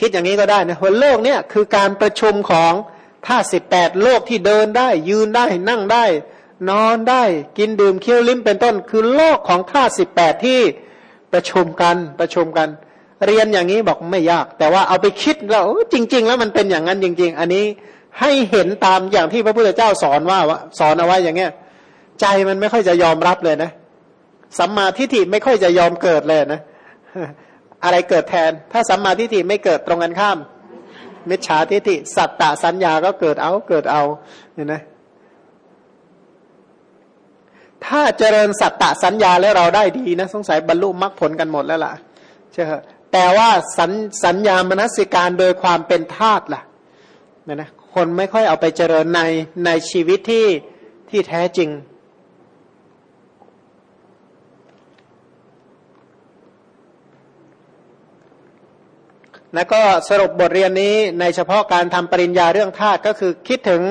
คิดอย่างนี้ก็ได้นะว่าโลกเนี่ยคือการประชุมของธาตุสิบแปดโลกที่เดินได้ ยืนได้นั่งได้ นอนได้กินดื่มเคี้ยวลิ้มเป็นต้น คือโลกของธาตุสิบแปดที่ประชุมกันประชุมกัน เรียนอย่างนี้บอกไม่ยาก แต่ว่าเอาไปคิดแล้วจริง ๆ แล้วมันเป็นอย่างนั้นจริง ๆ อันนี้ให้เห็นตามอย่างที่พระพุทธเจ้าสอนว่าสอนเอาไว้อย่างเงี้ยใจมันไม่ค่อยจะยอมรับเลยนะสัมมาทิฏฐิไม่ค่อยจะยอมเกิดเลยนะ อะไรเกิดแทน ถ้าสัมมาทิฏฐิไม่เกิดตรงกันข้าม มิจฉาทิฏฐิสัตตะสัญญาก็เกิดเอาเกิดเอาเห็นไหมถ้าเจริญสัตตะสัญญาแล้วเราได้ดีนะ สงสัยบรรลุมรรคผลกันหมดแล้วล่ะเชื่อแต่ว่าสัญสัญญามนสิการโดยความเป็นธาตุล่ะเนะนะคนไม่ค่อยเอาไปเจริญในในชีวิตที่ที่แท้จริง แล้วก็สรุปบทเรียนนี้ในเฉพาะการทำปริญญาเรื่องธาตุก็คือคิดถึง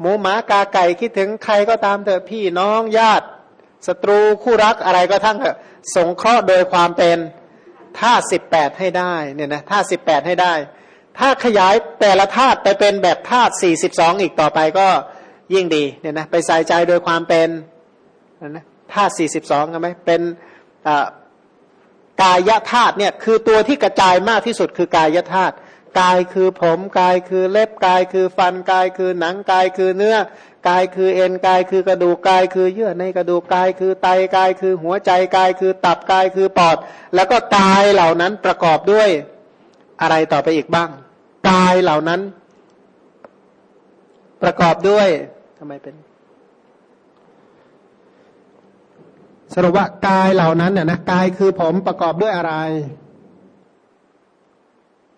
หมูหมากาไก่คิดถึงใครก็ตามเถอะพี่น้องญาติศัตรูคู่รักอะไรก็ทั้งเถอะสงเคราะห์โดยความเป็นธาตุสิบแปดให้ได้เนี่ยนะธาตุสิบแปดให้ได้ ถ้าขยายแต่ละธาตุไปเป็นแบบธาตุสี่สิบสองอีกต่อไปก็ยิ่งดีเนี่ยนะไปใส่ใจโดยความเป็นนะธาตุสี่สิบสองใช่ไหมเป็น กายธาตุเนี่ยคือตัวที่กระจายมากที่สุดคือกายธาตุกายคือผมกายคือเล็บกายคือฟันกายคือหนังกายคือเนื้อกายคือเอ็นกายคือกระดูกกายคือเยื่อในกระดูกกายคือไตกายคือหัวใจกายคือตับกายคือปอด แล้วก็กายเหล่านั้นประกอบด้วยอะไรต่อไปอีกบ้าง กายเหล่านั้น ประกอบด้วยทำไมเป็น สรุปว่ากายเหล่านั้นเนี่ยนะกายคือผมประกอบด้วยอะไร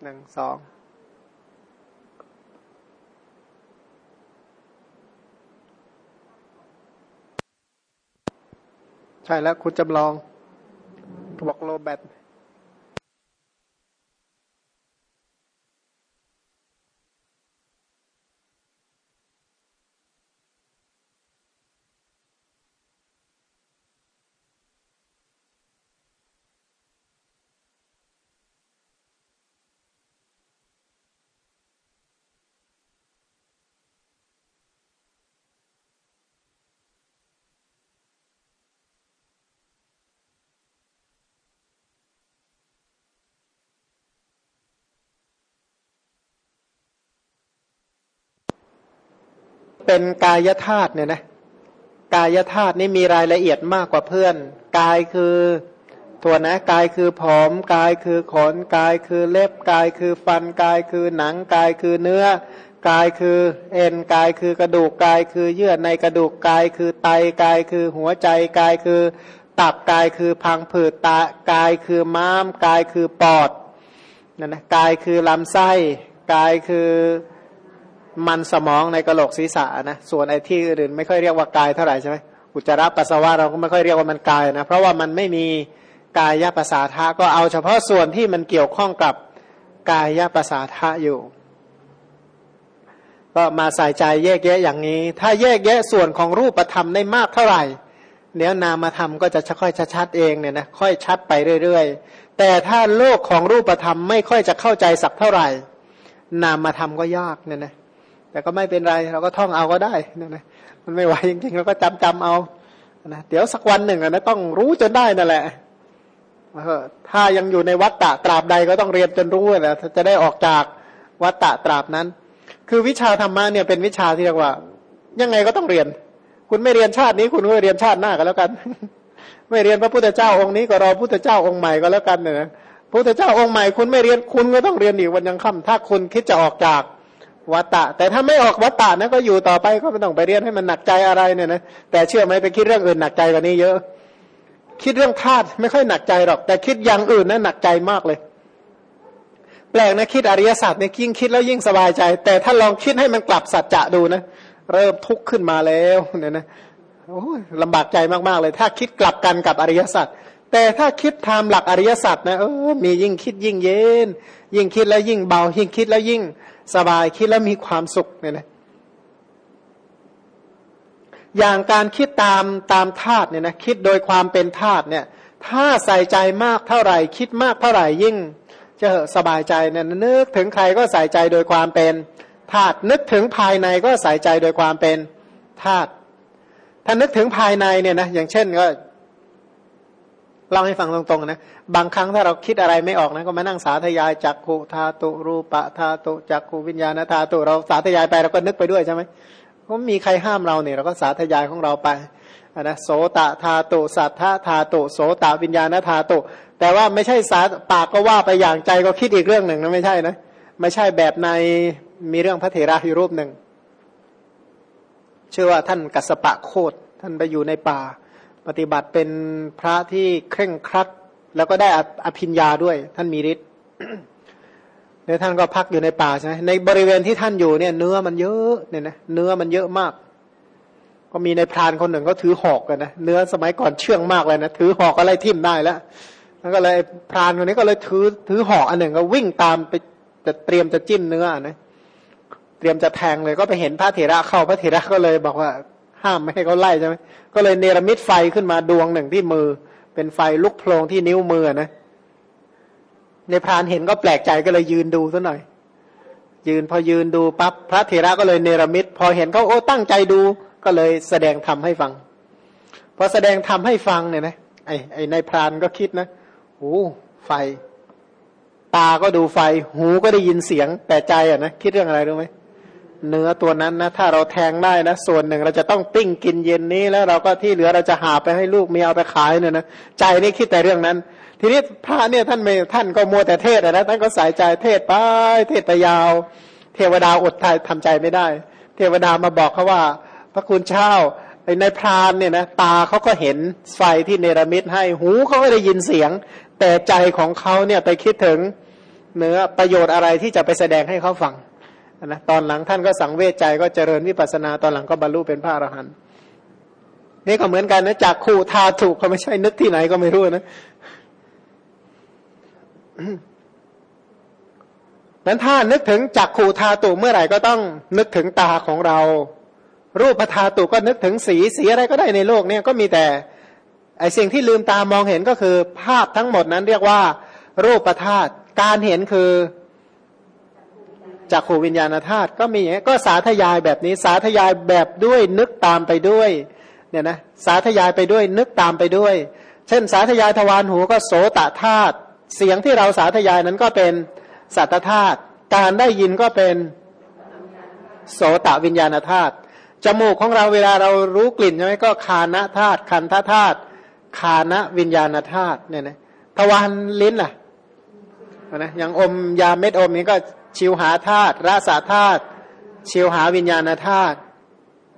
หนึ่งสองใช่แล้วคุณจำลองบอกโลแบต เป็นกายธาตุเนี่ยนะกายธาตุนี่มีรายละเอียดมากกว่าเพื่อน กายคือตัวนะกายคือผมกายคือขนกายคือเล็บกายคือฟันกายคือหนังกายคือเนื้อกายคือเอ็นกายคือกระดูกกายคือเยื่อในกระดูกกายคือไตกายคือหัวใจกายคือตับกายคือพังผืดตากายคือม้ามกายคือปอดนั่นนะกายคือลำไส้กายคือ มันสมองในกระโหลกศีรษะนะส่วนไอ้ที่อื่นไม่ค่อยเรียกว่ากายเท่าไหร่ใช่ไหมอุจจาระปัสสาวะเราก็ไม่ค่อยเรียกว่ามันกายนะเพราะว่ามันไม่มีกายภาษาทะก็เอาเฉพาะส่วนที่มันเกี่ยวข้องกับกายภาษาทะอยู่ ก็มาใส่ใจแยกแยะอย่างนี้ ถ้าแยกแยะส่วนของรูปธรรมได้มากเท่าไหร่เดี๋ยวนามธรรมก็จะค่อยชัดเองเนี่ยนะค่อยชัดไปเรื่อยๆ แต่ถ้าโลกของรูปธรรมไม่ค่อยจะเข้าใจสักเท่าไหร่ นามธรรมก็ยากเนี่ยนะ แต่ก็ไม่เป็นไร เราก็ท่องเอาก็ได้นะนแหละมันไม่ไหวจริงๆเราก็จำจำเอานะเดี๋ยวสักวันหนึ่งนะต้องรู้จนได้นั่นแหละถ้ายังอยู่ในวัฏฏะตราบใดก็ต้องเรียนจนรู้แหละจะได้ออกจากวัฏฏะตราบนั้น คือวิชาธรรมะเนี่ยเป็นวิชาที่เรียกว่า ยังไงก็ต้องเรียน คุณไม่เรียนชาตินี้ คุณก็เรียนชาติหน้าก็แล้วกัน ไม่เรียนพระพุทธเจ้าองค์นี้ก็รอพุทธเจ้าองค์ใหม่ก็แล้วกันเนี่ยพุทธเจ้าองค์ใหม่คุณไม่เรียนคุณก็ต้องเรียนอีกวันยังค่ำถ้าคุณคิดจะออกจาก วัตตะ แต่ถ้าไม่ออกวัตตะนะก็อยู่ต่อไปก็ไม่ต้องไปเรียนให้มันหนักใจอะไรเนี่ยนะแต่เชื่อไหมไปคิดเรื่องอื่นหนักใจกว่านี้เยอะ คิดเรื่องธาตุไม่ค่อยหนักใจหรอก แต่คิดอย่างอื่นนั้นหนักใจมากเลย แปลกนะคิดอริยศาสตร์เนี่ยยิ่งคิดแล้วยิ่งสบายใจ แต่ถ้าลองคิดให้มันกลับสัจจะดูนะเริ่มทุกข์ขึ้นมาแล้วเนี่ยนะโอ้ลำบากใจมากๆเลย ถ้าคิดกลับกันกับอริยสัจแต่ถ้าคิดตามหลักอริยสัจนะเออมียิ่งคิดยิ่งเย็น ยิ่งคิดแล้วยิ่งเบา ยิ่งคิดแล้วยิ่ง สบายคิดแล้วมีความสุขเนี่ยนะอย่างการคิดตามตามธาตุเนี่ยนะคิดโดยความเป็นธาตุเนี่ย ถ้าใส่ใจมากเท่าไหร่ คิดมากเท่าไหร่ยิ่งจะสบายใจเนี่ยนึกถึงใครก็ใส่ใจโดยความเป็นธาตุนึกถึงภายในก็ใส่ใจโดยความเป็นธาตุถ้านึกถึงภายในเนี่ยนะอย่างเช่นก็ เล่าให้ฟังตรงๆนะบางครั้งถ้าเราคิดอะไรไม่ออกนะก็มานั่งสาธยายจักขุธาตุรูปะธาตุจักขุวิญญาณธาตุเราสาธยายไปเราก็นึกไปด้วยใช่ไหมก็มีใครห้ามเราเนี่ยเราก็สาธยายของเราไปนะโสตธาตุสัทธาธาตุโสตวิญญาณธาตุแต่ว่าไม่ใช่สาปากก็ว่าไปอย่างใจก็คิดอีกเรื่องหนึ่งนะไม่ใช่นะไม่ใช่แบบในมีเรื่องพระเถระอยู่รูปหนึ่งชื่อว่าท่านกัสปะโคดท่านไปอยู่ในป่า ปฏิบัติเป็นพระที่เคร่งครัด แล้วก็ได้อภิญญาด้วย ท่านมีฤทธิ์เดี๋ยวท่านก็พักอยู่ในป่าใช่ไหมในบริเวณที่ท่านอยู่เนี่ย เนื้อมันเยอะเนี่ยนะเนื้อมันเยอะมาก ก็มีในพรานคนหนึ่งก็ถือหอกกันนะเนื้อสมัยก่อนเชื่องมากเลยนะถือหอกอะไรทิ่มได้แล้วแล้วก็เลยพรานคนนี้ก็เลยถือถือหอกอันหนึ่งก็วิ่งตามไปจะเตรียมจะจิ้มเนื้อนะเตรียมจะแทงเลยก็ไปเห็นพระเถระเข้าพระเถระก็เลยบอกว่า ห้ามไม่ให้เขาไล่ใช่ไหมก็เลยเนรมิตไฟขึ้นมาดวงหนึ่งที่มือ เป็นไฟลุกโพลงที่นิ้วมือนะในพรานเห็นก็แปลกใจก็เลยยืนดูซะหน่อย ยืนพอยืนดูปั๊บพระเถระก็เลยเนรมิต พอเห็นเขาโอ้ตั้งใจดูก็เลยแสดงธรรมให้ฟัง พอแสดงธรรมให้ฟังเนี่ยนะไอ้ไอ้ในพรานก็คิดนะโอ้ไฟ ตาก็ดูไฟ หูก็ได้ยินเสียงแต่ใจอะนะคิดเรื่องอะไรรู้ไหม เนื้อตัวนั้นนะถ้าเราแทงได้นะ ส่วนหนึ่งเราจะต้องปิ้งกินเย็นนี้แล้วเราก็ที่เหลือเราจะหาไปให้ลูกเมียเอาไปขายเนี่ยนะใจนี่คิดแต่เรื่องนั้น ทีนี้พระเนี่ยท่านไม่ท่านก็มัวแต่เทศนะท่านก็สายใจเทศไปเทศไปยาว เทวดาอดทายทำใจไม่ได้ เทวดามาบอกเขาว่า พระคุณเจ้าในพรานเนี่ยนะตาเขาก็เห็นไฟที่เนรมิตให้หูเขาก็ได้ยินเสียง แต่ใจของเขาเนี่ยไปคิดถึงเนื้อประโยชน์อะไรที่จะไปแสดงให้เขาฟัง นะตอนหลังท่านก็สังเวชใจก็เจริญวิปัสนาตอนหลังก็บรรลุเป็นพระอรหันต์นี่ก็เหมือนกันนะจากคู่ทาถูกเขาไม่ใช่นึกที่ไหนก็ไม่รู้นะนั้นถ้านึกถึงจักขูทาตุเมื่อไหร่ก็ต้องนึกถึงตาของเรา รูปทาตุก็นึกถึงสีสีอะไรก็ได้ในโลกเนี่ยก็มีแต่ไอสิ่งที่ลืมตามองเห็นก็คือ ภาพทั้งหมดนั้นเรียกว่า รูปธาตุการเห็นคือ จากขูวิญญาณธาตุก็มีก็สาธยายแบบนี้สาธยายแบบด้วยนึกตามไปด้วยเนี่ยนะสาธยายไปด้วยนึกตามไปด้วย เช่น สาธยายทวารหูก็โสตธาตุเสียงที่เราสาธยายนั้นก็เป็นสัตธาตุการได้ยินก็เป็นโสตวิญญาณธาตุจมูกของเราเวลาเรารู้กลิ่นใช่ไหมก็คานะธาตุคันธธาตุคานะวิญญาณธาตุเนี่ยนะทวารลิ้นล่ะ นะอย่างอมยาเม็ดอมนี้ก็ชิวหาธาตุรสาธาตุชิวหาวิญญาณธาตุ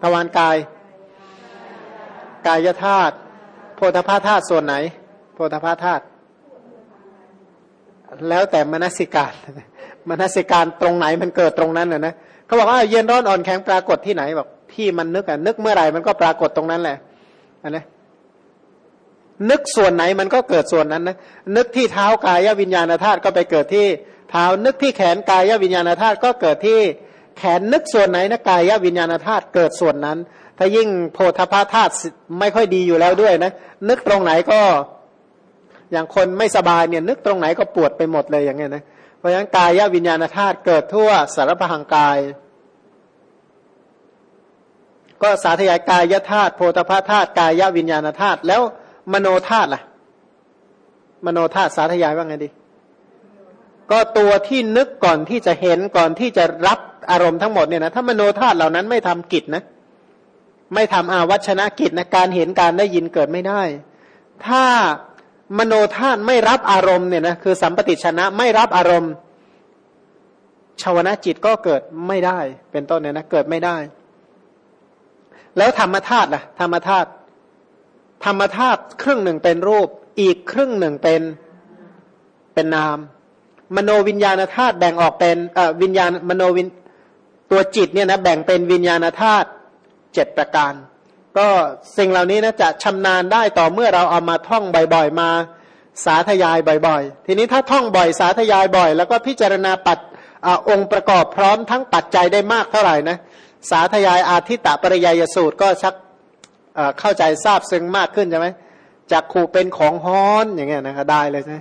ทวารกาย กายธาตุโพธพาธาตุส่วนไหน โพธพาธาตุแล้วแต่มนสิการมนสิการตรงไหนมันเกิดตรงนั้นเลยนะเขาบอกว่าเย็นร้อนอ่อนแข็งปรากฏที่ไหนบอกที่มันนึกอะนึกเมื่อไหร่มันก็ปรากฏตรงนั้นแหละอันนี้ นึกส่วนไหนมันก็เกิดส่วนนั้นนะนึกที่เท้ากายวิญญาณธาตุก็ไปเกิดที่เท้านึกที่แขนกายวิญญาณธาตุก็เกิดที่แขนนึกส่วนไหนนะกายวิญญาณธาตุเกิดส่วนนั้น ถ้ายิ่งโพธพาธาตุไม่ค่อยดีอยู่แล้วด้วยนะนึกตรงไหนก็อย่างคนไม่สบายเนี่ยนึกตรงไหนก็ปวดไปหมดเลยอย่างเงี้ยนะเพราะฉะนั้นกายวิญญาณธาตุเกิดทั่วสารพหังกาย ก็สาธยายกายธาตุโพธพาธาตุกายวิญญาณธาตุแล้ว มโนธาตุล่ะ มโนธาตุสาธยายว่าไงดี ก็ตัวที่นึกก่อนที่จะเห็นก่อนที่จะรับอารมณ์ทั้งหมดเนี่ยนะถ้ามโนธาตุเหล่านั้นไม่ทำกิจนะ ไม่ทำอาวัชนะกิจนะการเห็นการได้ยินเกิดไม่ได้ ถ้ามโนธาตุไม่รับอารมณ์เนี่ยนะคือสัมปติชนะไม่รับอารมณ์ชาวนะจิตก็เกิดไม่ได้ เป็นต้นเนี่ยนะเกิดไม่ได้ แล้วธรรมธาตุล่ะธรรมธาตุ ธรรมธาตุครึ่งหนึ่งเป็นรูป อีกครึ่งหนึ่งเป็นเป็นนาม มโนวิญญาณธาตุแบ่งออกเป็นวิญญาณมโนวินตัวจิตเนี่ยนะแบ่งเป็นวิญญาณธาตุเจ็ดประการ ก็สิ่งเหล่านี้นะจะชำนาญได้ต่อเมื่อเราเอามาท่องบ่อยๆ มาสาธยายบ่อยๆ ทีนี้ถ้าท่องบ่อยสาธยายบ่อย แล้วก็พิจารณาปัดอองค์ประกอบพร้อมทั้งปัจจัยได้มากเท่าไหร่นะสาธยายอาทิตตปริยยสูตรก็ชัก เข้าใจทราบซึ้งมากขึ้นใช่ไหมจากขู่เป็นของฮ้อนอย่างเงี้ยนะได้เลยใช่ไหม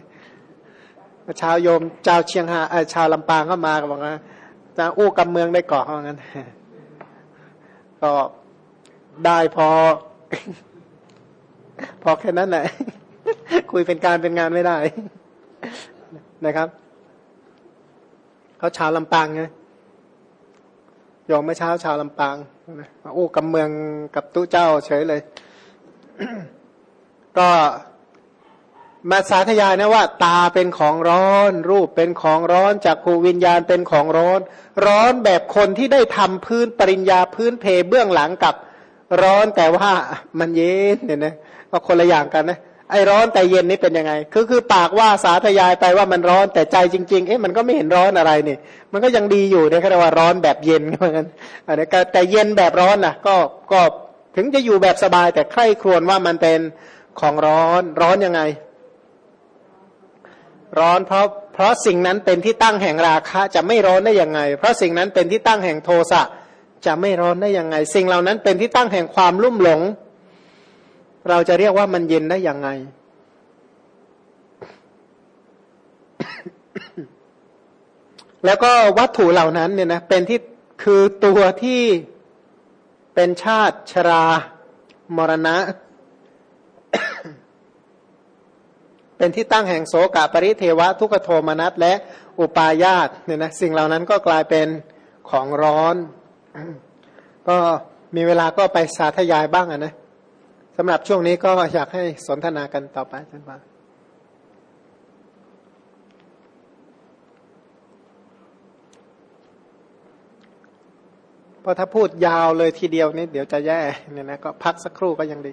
ชาวโยมชาวเชียงฮาชาวลำปางก็มาก็บอกว่าจะอู้กำเมืองได้เกาะเขางั้น ก็ได้พอ พอแค่นั้นแหละคุยเป็นการเป็นงานไม่ได้นะครับเขาชาวลำปางไงยอมเมื่อเช้าชาวลำปาง มาอู้กำเมืองกับตู้เจ้าเฉยเลย ก็มาสาธยายนะว่า ตาเป็นของร้อน รูปเป็นของร้อนจากภูวิญญาณเป็นของร้อน ร้อนแบบคนที่ได้ทำพื้นปริญญาพื้นเพเบื้องหลังกับร้อนแต่ว่ามันเย็นเนี่ยนะก็คนละอย่างกันนะ ไอ้ร้อนแต่เย็นนี่เป็นยังไง คือคือปากว่าสาธยายไปว่ามันร้อนแต่ใจจริง ๆ เอ๊ะมันก็ไม่เห็นร้อนอะไรนี่ มันก็ยังดีอยู่เนี่ยเรียกว่าร้อนแบบเย็นเหมือนกันอันนี้แต่เย็นแบบร้อนนะก็ก็ถึงจะอยู่แบบสบายแต่ใคร่ครวญว่ามันเป็นของร้อนร้อนยังไง ร้อนเพราะเพราะสิ่งนั้นเป็นที่ตั้งแห่งราคะจะไม่ร้อนได้ยังไง เพราะสิ่งนั้นเป็นที่ตั้งแห่งโทสะจะไม่ร้อนได้ยังไง สิ่งเหล่านั้นเป็นที่ตั้งแห่งความลุ่มหลง เราจะเรียกว่ามันเย็นได้ยังไง แล้วก็วัตถุเหล่านั้นเนี่ยนะเป็นที่คือตัวที่เป็นชาติชรามรณะ เป็นที่ตั้งแห่งโสกะปริเทวะ ทุกโทมนัสและอุปาญาตเนี่ยนะสิ่งเหล่านั้นก็กลายเป็นของร้อน ก็มีเวลาก็ไปสาธยายบ้างนะ สำหรับช่วงนี้ก็อยากให้สนทนากันต่อไปท่านว่าพอถ้าพูดยาวเลยทีเดียวนี่เดี๋ยวจะแย่เนี่ยนะก็พักสักครู่ก็ยังดี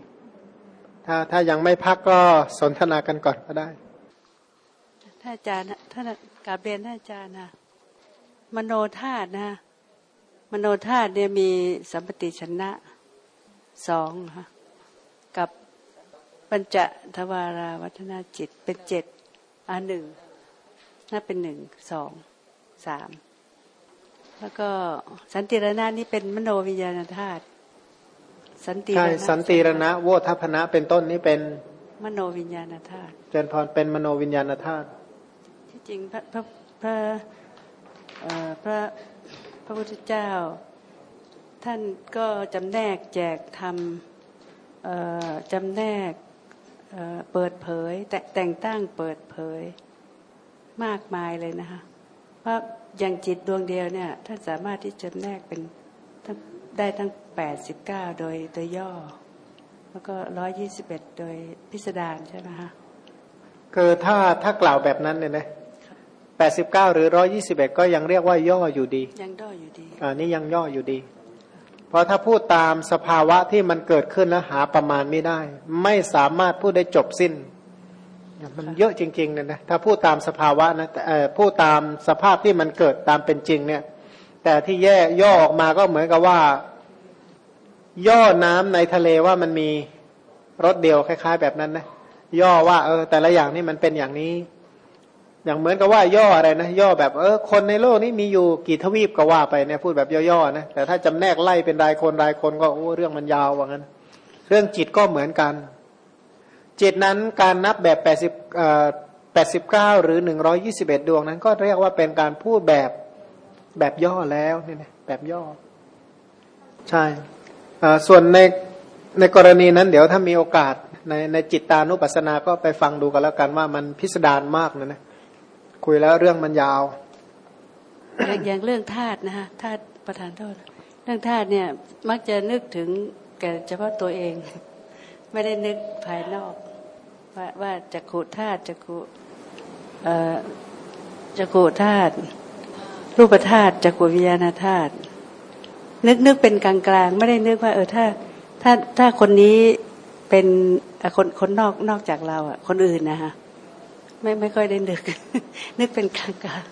ถ้าถ้ายังไม่พักก็สนทนากันก่อนก็ได้ท่านอาจารย์ท่านกาบเรียนท่านอาจารย์นะมโนธาตุนะ มโนธาตุเนี่ยมีสัมปติชนะสองค่ะ ปัญจทวาราวัฒนาจิตเป็นเจ็ดอันหนึ่งน่าเป็นหนึ่งสองสามแล้วก็สันติรณะนี่เป็นมโนวิญญาณธาตุสันติรณะสันติรณะโวทัพนะเป็นต้นนี้เป็นมโนวิญญาณธาตุเจนพรเป็นมโนวิญญาณธาตุที่จริงพระพระพระพระพระพุทธเจ้า ท่านก็จำแนกแจกทำจำแนก เปิดเผย แต่แต่งตั้งเปิดเผยมากมายเลยนะคะว่าอย่างจิตดวงเดียวเนี่ยท่านสามารถที่จะแนกเป็นได้ทั้งแปดสิบเก้าโดยโดยย่อ แล้วก็ร้อยยี่สิบเอ็ดโดยพิสดารใช่ไหมคะคือถ้าถ้ากล่าวแบบนั้นเนี่ยนะแปดสิบเก้าหรือร้อยี่สิบเอ็ดก็ยังเรียกว่าย่ออยู่ดี ยังย่ออยู่ดีอ่านี่ยังย่ออยู่ดี เพราะถ้าพูดตามสภาวะที่มันเกิดขึ้นแล้วหาประมาณไม่ได้ ไม่สามารถพูดได้จบสิ้น มันเยอะจริงๆเนี่ยนะถ้าพูดตามสภาวะนะพูดตามสภาพที่มันเกิดตามเป็นจริงเนี่ย แต่ที่แย่ย่อออกมาก็เหมือนกับว่า ย่อน้ำในทะเลว่ามันมีรถเดียวคล้าย ๆ แบบนั้นนะย่อว่าเออแต่ละอย่างนี่มันเป็นอย่างนี้ อย่างเหมือนกับว่าย่ออะไรนะย่อแบบเออคนในโลกนี้มีอยู่กี่ทวีปก็ว่าไปเนี่ยพูดแบบย่อๆนะแต่ถ้าจำแนกไล่เป็นรายคนรายคนก็โอ้เรื่องมันยาวว่างั้น เรื่องจิตก็เหมือนกัน จิตนั้นการนับแบบแปดสิบแปดสิบเก้าหรือหนึ่งร้อยี่สิบเอ็ดดวงนั้น ก็เรียกว่าเป็นการพูดแบบแบบย่อแล้วนี่นะแบบย่อ ใช่ส่วนในในกรณีนั้นเดี๋ยวถ้ามีโอกาสในในจิตตานุปัสสนาก็ไปฟังดูกันแล้วกันว่ามันพิสดารมากนะนะ คุยแล้วเรื่องมันยาว อย่างเรื่องธาตุนะฮะธาตุประธานโทษ เรื่องธาตุเนี่ยมักจะนึกถึงแก่เฉพาะตัวเอง ไม่ได้นึกภายนอกว่าว่าจะขูธาตุจะขูจะขูธาตุรูปธาตุจะขูวิญญาณธาตุนึกนึกเป็นกลางๆไม่ได้นึกว่า เออถ้า ถ้าถ้าคนนี้เป็นคนคนนอกนอกจากเราอะ คนอื่นนะคะ ไม่ไม่ค่อยได้นึกนึกเป็นกลางกลาง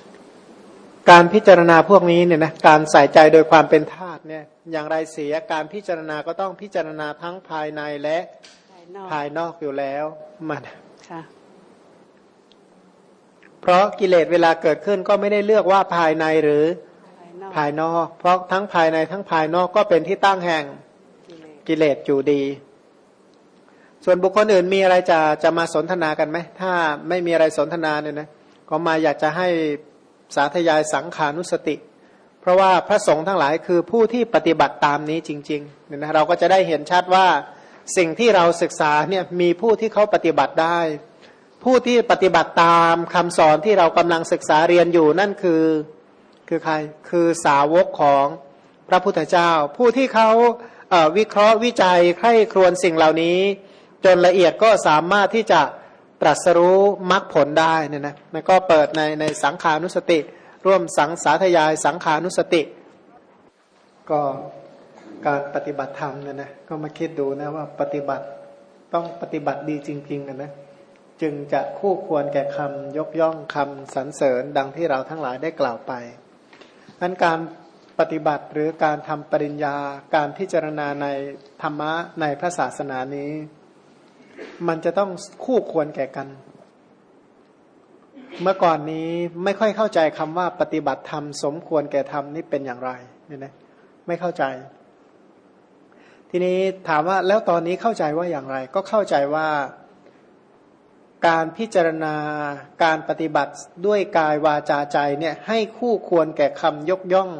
การพิจารณาพวกนี้เนี่ยนะการใส่ใจโดยความเป็นธาตุเนี่ยอย่างไรเสียการพิจารณาก็ต้องพิจารณาทั้งภายในและภายนอกอยู่แล้วมันค่ะเพราะกิเลสเวลาเกิดขึ้นก็ไม่ได้เลือกว่าภายในหรือภายนอก เพราะทั้งภายในทั้งภายนอกก็เป็นที่ตั้งแห่งกิเลสอยู่ดี ส่วนบุคคลอื่นมีอะไรจะจะมาสนทนากันไหม ถ้าไม่มีอะไรสนทนาเนี่ยนะก็มาอยากจะให้สาธยายสังขานุสติ เพราะว่าพระสงฆ์ทั้งหลายคือผู้ที่ปฏิบัติตามนี้จริงๆเนี่ยนะเราก็จะได้เห็นชัดว่าสิ่งที่เราศึกษาเนี่ยมีผู้ที่เขาปฏิบัติได้ ผู้ที่ปฏิบัติตามคำสอนที่เรากำลังศึกษาเรียนอยู่นั่นคือคือใครคือสาวกของพระพุทธเจ้า ผู้ที่เขาวิเคราะห์วิจัยใคร่ครวญสิ่งเหล่านี้ จนละเอียดก็สามารถที่จะตรัสรู้มรรคผลได้เนี่ยนะมันก็เปิดในในสังขานุสติ ร่วมสังสาธยายสังขานุสติ ก็การปฏิบัติธรรมเนี่ยนะก็มาคิดดูนะว่าปฏิบัติต้องปฏิบัติดีจริงๆนะนะจึงจะคู่ควรแก่คำยกย่องคำสรรเสริญดังที่เราทั้งหลายได้กล่าวไปนั้นการปฏิบัติหรือการทำปริญญาการพิจารณาในธรรมะในพระศาสนานี้ มันจะต้องคู่ควรแก่กัน เมื่อก่อนนี้ไม่ค่อยเข้าใจคำว่าปฏิบัติธรรมสมควรแก่ธรรมนี่เป็นอย่างไรเนี่ยนะไม่เข้าใจ ทีนี้ถามว่าแล้วตอนนี้เข้าใจว่าอย่างไร ก็เข้าใจว่าการพิจารณาการปฏิบัติด้วยกายวาจาใจเนี่ยให้คู่ควรแก่คำยกย่อง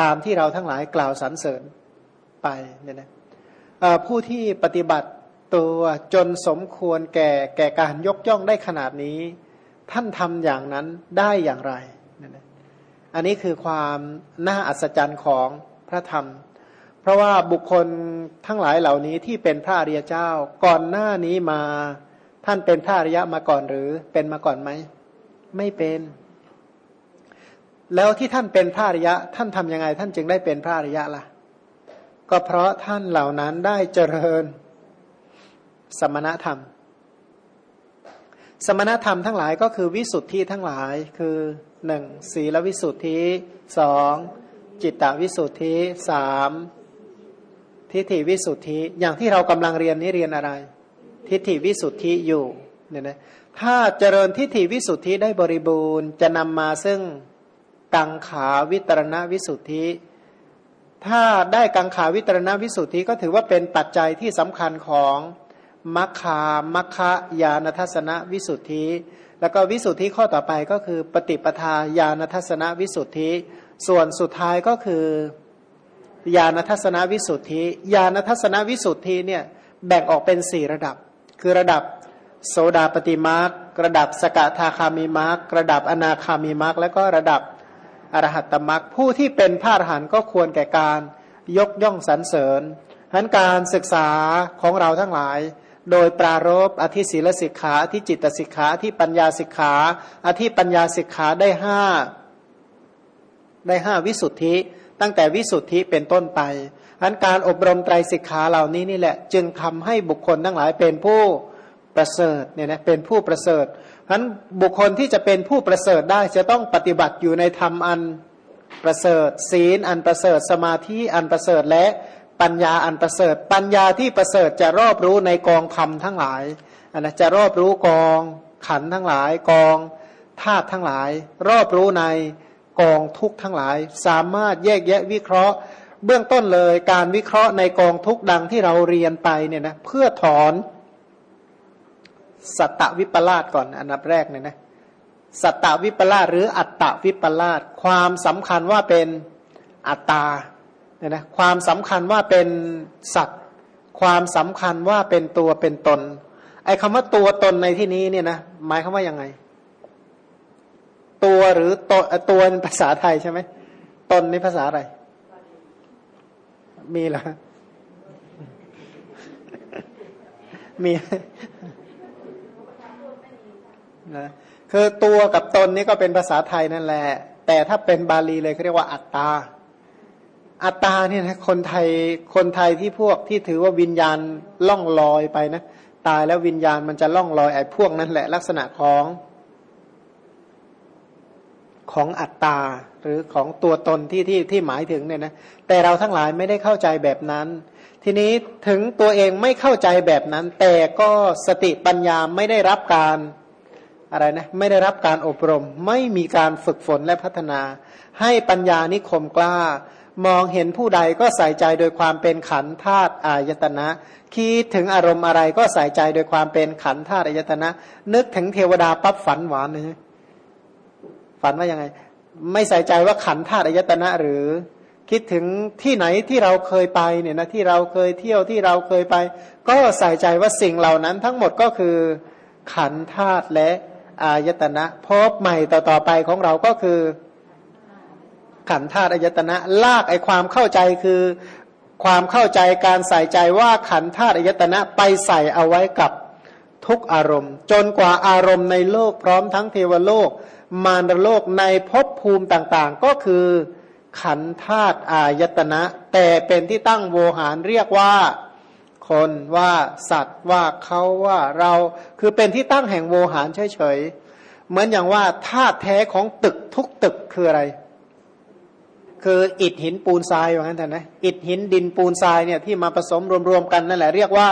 ตามที่เราทั้งหลายกล่าวสรรเสริญไปเนี่ยนะผู้ที่ปฏิบัติ ตัวจนสมควรแก่แก่การยกย่องได้ขนาดนี้ ท่านทำอย่างนั้นได้อย่างไรนี่ยนะอันนี้คือความน่าอัศจรรย์ของพระธรรม เพราะว่าบุคคลทั้งหลายเหล่านี้ที่เป็นพระอริยเจ้าก่อนหน้านี้มา ท่านเป็นพระอริยะมาก่อนหรือเป็นมาก่อนไหม ไม่เป็น แล้วที่ท่านเป็นพระอริยะ ท่านทำยังไง ท่านจึงได้เป็นพระอริยะล่ะ ก็เพราะท่านเหล่านั้นได้เจริญ สมณธรรม สมณธรรมทั้งหลายก็คือวิสุทธิทั้งหลายคือหนึ่งศีลวิสุทธิสองจิตตวิสุทธิสามทิฏฐิวิสุทธิอย่างที่เรากำลังเรียนนี้เรียนอะไร ทิฏฐิวิสุทธิอยู่เนี่ยนะถ้าเจริญทิฏฐิวิสุทธิได้บริบูรณ์ จะนำมาซึ่งกังขาวิตรณวิสุทธิ ถ้าได้กังขาวิตรณวิสุทธิก็ถือว่าเป็นปัจจัยที่สำคัญของ มัคคามัคคายานทัศนวิสุทธิ แล้วก็วิสุทธิข้อต่อไปก็คือ ปฏิปทาญาณทัศนวิสุทธิ ส่วนสุดท้ายก็คือญาณทัศนวิสุทธิญาณทัศนวิสุทธิเนี่ยแบ่งออกเป็นสี่ระดับ คือระดับโสดาปฏิมาร์กระดับสกทาคามีมาร์กระดับอนาคามีมาร์กแล้วก็ระดับอรหัตตมาร์กผู้ที่เป็นพระอรหันต์ก็ควรแก่การยกย่องสรรเสริญฉะนั้นการศึกษาของเราทั้งหลาย โดยปรารภอธิศีลสิกขาอธิจิตสิกขาอธิปัญญาสิกขาอธิปัญญาสิกขาได้ห้าได้ห้าวิสุทธิ ตั้งแต่วิสุทธิเป็นต้นไปอันการอบรมไตรสิกขาเหล่านี้นี่แหละ จึงทำให้บุคคลทั้งหลายเป็นผู้ประเสริฐเนี่ยนะเป็นผู้ประเสริฐฉะนั้นบุคคลที่จะเป็นผู้ประเสริฐได้จะต้องปฏิบัติอยู่ในธรรมอันประเสริฐ ศีลอันประเสริฐสมาธิอันประเสริฐและ ปัญญาอันประเสริฐ ปัญญาที่ประเสริฐจะรอบรู้ในกองธรรมทั้งหลายนนะจะรอบรู้กองขันทั้งหลาย กองธาตุทั้งหลาย รอบรู้ในกองทุกทั้งหลาย สามารถแยกแยะวิเคราะห์ เบื้องต้นเลยการวิเคราะห์ในกองทุกดังที่เราเรียนไปเนี่ยนะเพื่อถอนสัตตวิปลาสก่อนอันดับแรกเนี่ยนะสัตตวิปลาสหรืออัตตวิปลาสความสำคัญว่าเป็นอัตตา เนี่ยนะความสำคัญว่าเป็นสัตว์ ความสำคัญว่าเป็นตัวเป็นตน ไอ้คำว่าตัวตนในที่นี้เนี่ยนะหมายคำว่ายังไง ตัวหรือตัวตัวในภาษาไทยใช่ไหมตนในภาษาอะไร มีเหรอมีนะคือตัวกับตนนี่ก็เป็นภาษาไทยนั่นแหละ แต่ถ้าเป็นบาลีเลยเขาเรียกว่าอัตตา อัตตาเนี่ยนะคนไทยคนไทยที่พวกที่ถือว่าวิญญาณล่องลอยไปนะตายแล้ววิญญาณมันจะล่องลอยไอ้พวกนั้นแหละลักษณะของของอัตตาหรือของตัวตนที่ที่ที่หมายถึงเนี่ยนะแต่เราทั้งหลายไม่ได้เข้าใจแบบนั้น ทีนี้ถึงตัวเองไม่เข้าใจแบบนั้น แต่ก็สติปัญญาไม่ได้รับการอะไรนะไม่ได้รับการอบรม ไม่มีการฝึกฝนและพัฒนา ให้ปัญญานิคมกล้า มองเห็นผู้ใดก็ใส่ใจโดยความเป็นขันธาตุอายตนะ คิดถึงอารมณ์อะไรก็ใส่ใจโดยความเป็นขันธาตุอายตนะ นึกถึงเทวดาปั๊บฝันหวานเลยฝันว่ายังไง ไม่ใส่ใจว่าขันธาตุอายตนะหรือคิดถึงที่ไหนที่เราเคยไปเนี่ยนะที่เราเคยเที่ยวที่เราเคยไป ก็ใส่ใจว่าสิ่งเหล่านั้นทั้งหมดก็คือขันธาตุและอายตนะพบใหม่ต่อๆไปของเราก็คือ ขันธาตุอายตนะ ลากไอความเข้าใจคือความเข้าใจการใส่ใจว่าขันธาตุอายตนะไปใส่เอาไว้กับทุกอารมณ์ จนกว่าอารมณ์ในโลกพร้อมทั้งเทวโลก มารโลกในภพภูมิต่างๆ ก็คือขันธาตุอายตนะ แต่เป็นที่ตั้งโวหารเรียกว่าคนว่าสัตว์ว่าเขาว่าเราคือเป็นที่ตั้งแห่งโวหารเฉยๆเหมือนอย่างว่าธาตุแท้ของตึกทุกตึกคืออะไร คืออิฐหินปูนทรายอย่างนั้นนะอิฐหินดินปูนทรายเนี่ยที่มาผสมรวมๆกันนั่นแหละเรียกว่า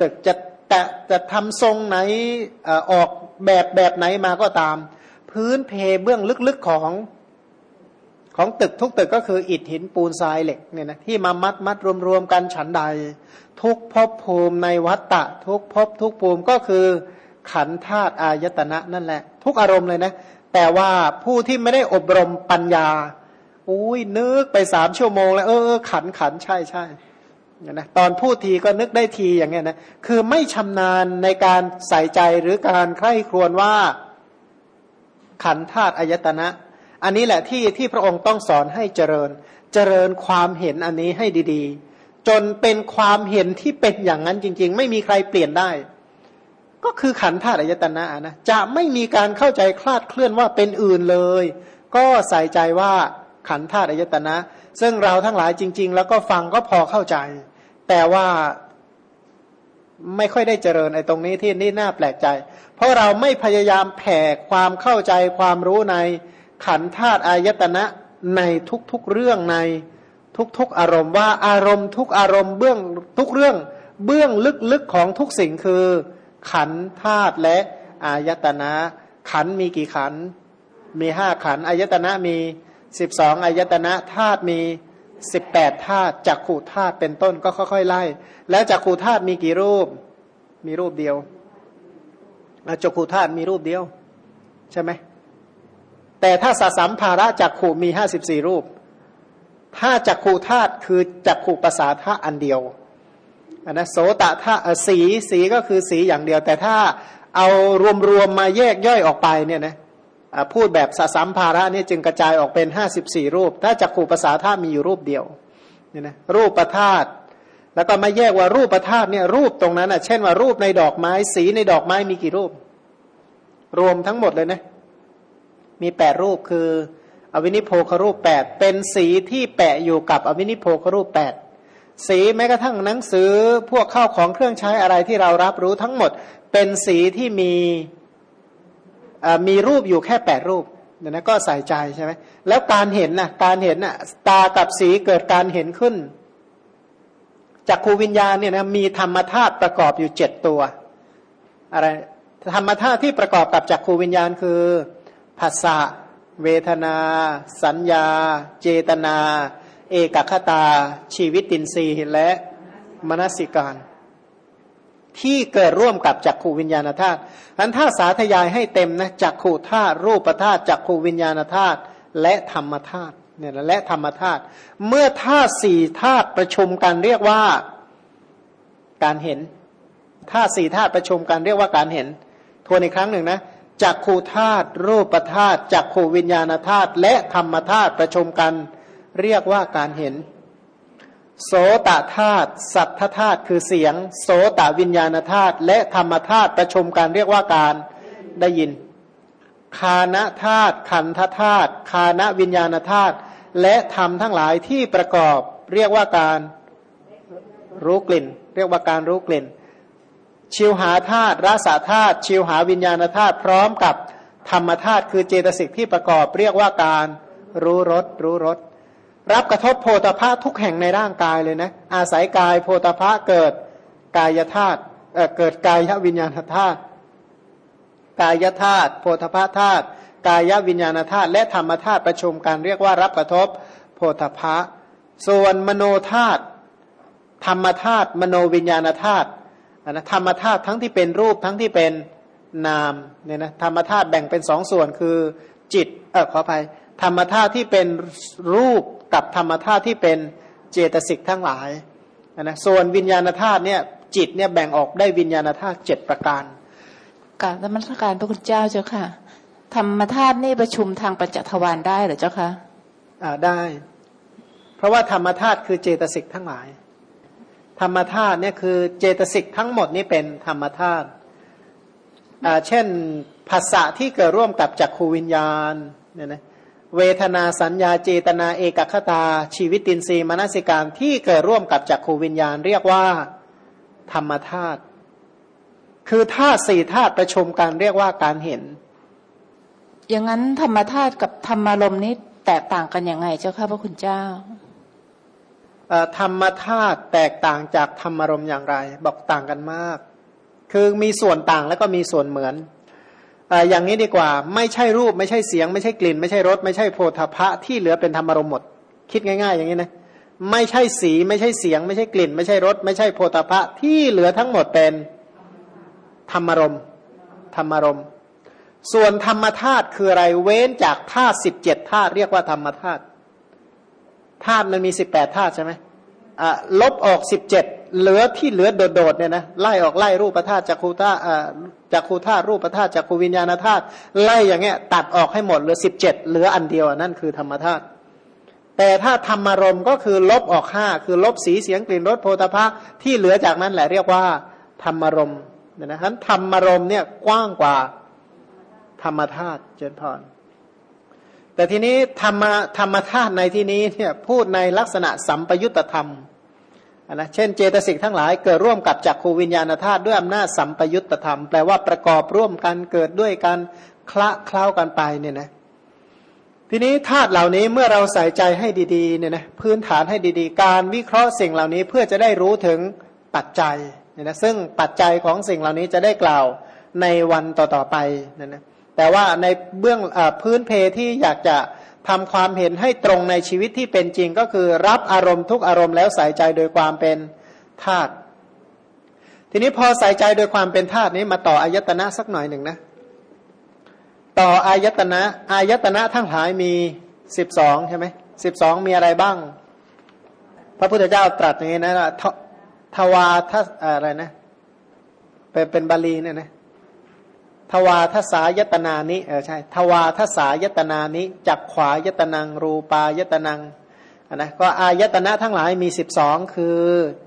ตึกจะแต่จะทำทรงไหนออกแบบแบบไหนมาก็ตาม พื้นเพเบื้องลึกๆของของตึกทุกตึกก็คืออิฐหินปูนทรายเหล็กเนี่ยนะที่มามัดมัดรวมรวมกันฉันใด ทุกภพภูมิในวัตตะ ทุกภพทุกภูมิก็คือขันธาตุอายตนะนั่นแหละ ทุกอารมณ์เลยนะ แต่ว่าผู้ที่ไม่ได้อบรมปัญญา อุ้ยนึกไปสามชั่วโมง แล้วเออขันขันใช่ใช่นะตอนพูดทีก็นึกได้ทีอย่างเงี้ยนะคือไม่ชำนาญในการใส่ใจหรือการใคร่ครวญว่าขันธาตุอายตนะ อันนี้แหละที่ที่พระองค์ต้องสอนให้เจริญ เจริญความเห็นอันนี้ให้ดีๆ จนเป็นความเห็นที่เป็นอย่างนั้นจริง ๆ ไม่มีใครเปลี่ยนได้ ก็คือขันธาตุอายตนะนะจะไม่มีการเข้าใจคลาดเคลื่อนว่าเป็นอื่นเลย ก็ใส่ใจว่า ขันธาตุอายตนะ ซึ่งเราทั้งหลายจริง ๆ แล้วก็ฟังก็พอเข้าใจ แต่ว่าไม่ค่อยได้เจริญไอ้ตรงนี้ที่นี่น่าแปลกใจ เพราะเราไม่พยายามแผ่ความเข้าใจความรู้ในขันธาตุอายตนะในทุกๆเรื่องในทุกๆอารมณ์ว่าอารมณ์ทุกอารมณ์เบื้องทุกเรื่องเบื้องลึกๆของทุกสิ่งคือ ขันธาตุและอายตนะ ขันมีกี่ขัน มีห้าขันอายตนะมี สิบสองอายตนะธาตุมีสิบแปดธาตุจักขู่ธาตุเป็นต้นก็ค่อยๆไล่ แล้วจักขู่ธาตุมีกี่รูป มีรูปเดียวจักขู่ธาตุมีรูปเดียว ใช่ไหมแต่ถ้าสสัมภาระจักขู่มีห้าสิบสี่รูป ถ้าจักขู่ธาตุคือจักขู่ภาษาธาอันเดียวอันนะโสตธาสีสีก็คือสีอย่างเดียว แต่ถ้าเอารวมๆมาแยกย่อยออกไปเนี่ยนะ พูดแบบสสัมภาระนี่จึงกระจายออกเป็นห้าสิบสี่รูป ถ้าจักขู่ภาษาธาตุมีอยู่รูปเดียวเนี่ยนะรูปประธาตุแล้วก็มาแยกว่ารูปประธาตุเนี่ยรูปตรงนั้นอะเช่นว่ารูปในดอกไม้ สีในดอกไม้มีกี่รูป รวมทั้งหมดเลยนะ มีแปดรูปคือ อวินิโพครูปแปดเป็นสีที่แปะอยู่กับอวินิโพครูปแปดสีแม้กระทั่งหนังสือพวกข้าวของเครื่องใช้อะไรที่เรารับรู้ทั้งหมด เป็นสีที่มี มีรูปอยู่แค่แปดรูปเนี่ยนะก็ใส่ใจใช่ไหมแล้วการเห็นนะการเห็นนะตากับสีเกิดการเห็นขึ้น จากครูวิญญาณเนี่ยนะมีธรรมธาตุประกอบอยู่เจ็ดตัวอะไรธรรมธาตุที่ประกอบกับจักขูวิญญาณคือภาษะเวทนา สัญญา เจตนา เอกคตา ชีวิตตินรีและมนสิการ ที่เกิดร่วมกับจักขูวิญญาณธาตุนั้นถ้าสาธยายให้เต็มนะจักขูธาตุรูปธาตุจักขูวิญญาณธาตุและธรรมธาตุเนี่ยและธรรมธาตุเมื่อธาตุสี่ธาตุประชุมกันเรียกว่าการเห็นธาตุสี่ธาตุประชุมกันเรียกว่าการเห็น ทวนอีกครั้งหนึ่งนะจักขูธาตุรูปธาตุจักขูวิญญาณธาตุและธรรมธาตุประชุมกันเรียกว่าการเห็น โสตธาตุสัทธธาตุคือเสียง โสตวิญญาณธาตุและธรรมธาตุประชุมกันเรียกว่าการได้ยิน คานธาตุขันธธาตุคานวิญญาณธาตุและธรรมทั้งหลายที่ประกอบเรียกว่าการรู้กลิ่น เรียกว่าการรู้กลิ่น ชิวหาธาตุรสาธาตุชิวหาวิญญาณธาตุพร้อมกับธรรมธาตุคือเจตสิกที่ประกอบเรียกว่าการรู้รสรู้รส รับกระทบโพธาภาทุกแห่งในร่างกายเลยนะ อาศัยกายโพธาภาเกิดกายธาตุเกิดกายวิญญาณธาตุกายธาตุโพธาภาธาตุกายวิญญาณธาตุและธรรมธาตุประชุมกันเรียกว่ารับกระทบโพธาภะส่วนมโนธาตุธรรมธาตุมโนวิญญาณธาตุนะธรรมธาตุทั้งที่เป็นรูปทั้งที่เป็นนามเนี่ยนะธรรมธาตุแบ่งเป็นสองส่วนคือจิตเออขออภัยธรรมธาตุที่เป็นรูป กับธรรมธาตุที่เป็นเจตสิกทั้งหลายนะส่วนวิญญาณธาตุเนี่ยจิตเนี่ยแบ่งออกได้วิญญาณธาตุเจ็ดประการการธรรมสการพระคุณเจ้าเจ้าค่ะ ธรรมธาตุนี่ประชุมทางปัญจทวารได้หรือเจ้าค่ะอ่าได้ เพราะว่าธรรมธาตุคือเจตสิกทั้งหลาย ธรรมธาตุเนี่ยคือเจตสิกทั้งหมดนี้เป็นธรรมธาตุอ่าเช่นภาษะที่เกิดร่วมกับจักขูวิญญาณเนี่ยนะ เวทนาสัญญาเจตนาเอกคตา ชีวิตินทรีย์มนสิการที่เกิดร่วมกับจักขูวิญญาณ เรียกว่าธรรมธาตุคือธาตุสี่ธาตุประชุมกันเรียกว่าการเห็น อย่างนั้นธรรมธาตุกับธรรมารมณ์นี้แตกต่างกันยังไงเจ้าค่ะพระคุณเจ้าธรรมธาตุแตกต่างจากธรรมารมณ์อย่างไร บอกต่างกันมาก คือมีส่วนต่างแล้วก็มีส่วนเหมือน อย่างนี้ดีกว่า ไม่ใช่รูปไม่ใช่เสียง ไม่ใช่กลิ่น ไม่ใช่รสไม่ใช่โพธพะที่เหลือเป็นธรรมารมณ์หมด คิดง่าย ๆ อย่างนี้นะไม่ใช่สีไม่ใช่เสียง ไม่ใช่กลิ่น ไม่ใช่รสไม่ใช่โพธพะที่เหลือทั้งหมดเป็นธรรมารมณ์ธรรมารมณ์ส่วนธรรมธาตุคืออะไรเว้นจากธาตุสิบเจ็ดธาตุเรียกว่าธรรมธาตุธาตุมันมีสิบแปดธาตุใช่ไหม ลบออกสิบเจ็ดเหลือที่เหลือโดดๆเนี่ยนะไล่ออกไล่รูปธาตุจักรูธาตุจักรูธาตุรูปธาตุจักรูวิญญาณธาตุไล่อย่างเงี้ย ตัดออกให้หมดเหลือสิบเจ็ดเหลืออันเดียวนั่นคือธรรมธาตุแต่ถ้าธรรมารมก็คือลบออกห้าคือลบสีเสียงกลิ่นรสโพธาภะที่เหลือจากนั้นแหละเรียกว่า ธรรมารมเนี่ยนะฮะธรรมารมเนี่ยกว้างกว่าธรรมธาตุเจนพร แต่ทีนี้ธรรมธรรมธาตุในที่นี้เนี่ยพูดในลักษณะสัมปยุตธรรมนะเช่นเจตสิกทั้งหลายเกิดร่วมกับจักขูวิญญาณธาตุด้วยอำนาจสัมปยุตธรรมแปลว่าประกอบร่วมกันเกิดด้วยกันคละเคล้ากันไปเนี่ยนะทีนี้ธาตุเหล่านี้เมื่อเราใส่ใจให้ดีๆเนี่ยนะพื้นฐานให้ดีๆ การวิเคราะห์สิ่งเหล่านี้เพื่อจะได้รู้ถึงปัจจัยเนี่ยนะซึ่งปัจจัยของสิ่งเหล่านี้จะได้กล่าวในวันต่อๆไปเนี่ยนะ แต่ว่าในเบื้องอพื้นเพที่อยากจะทำความเห็นให้ตรงในชีวิตที่เป็นจริงก็คือรับอารมณ์ทุกอารมณ์แล้วใส่ใจโดยความเป็นธาตุทีนี้พอใส่ใจโดยความเป็นธาตุนี้มาต่ออายตนะสักหน่อยหนึ่งนะ ต่ออายตนะอายตนะทั้งหลายมีสิบสองใช่ไหมสิบสองมีอะไรบ้าง พระพุทธเจ้าตรัสอย่างนี้นะทวาทัอะไรนะเป็นเป็นบาลีเนี่ยนะ ทวาทสายตนานิเออใช่ทวาทสายตนานิจักขวายตนัง รูปายตนังนะก็อายตนะทั้งหลายมีสิบสองคือ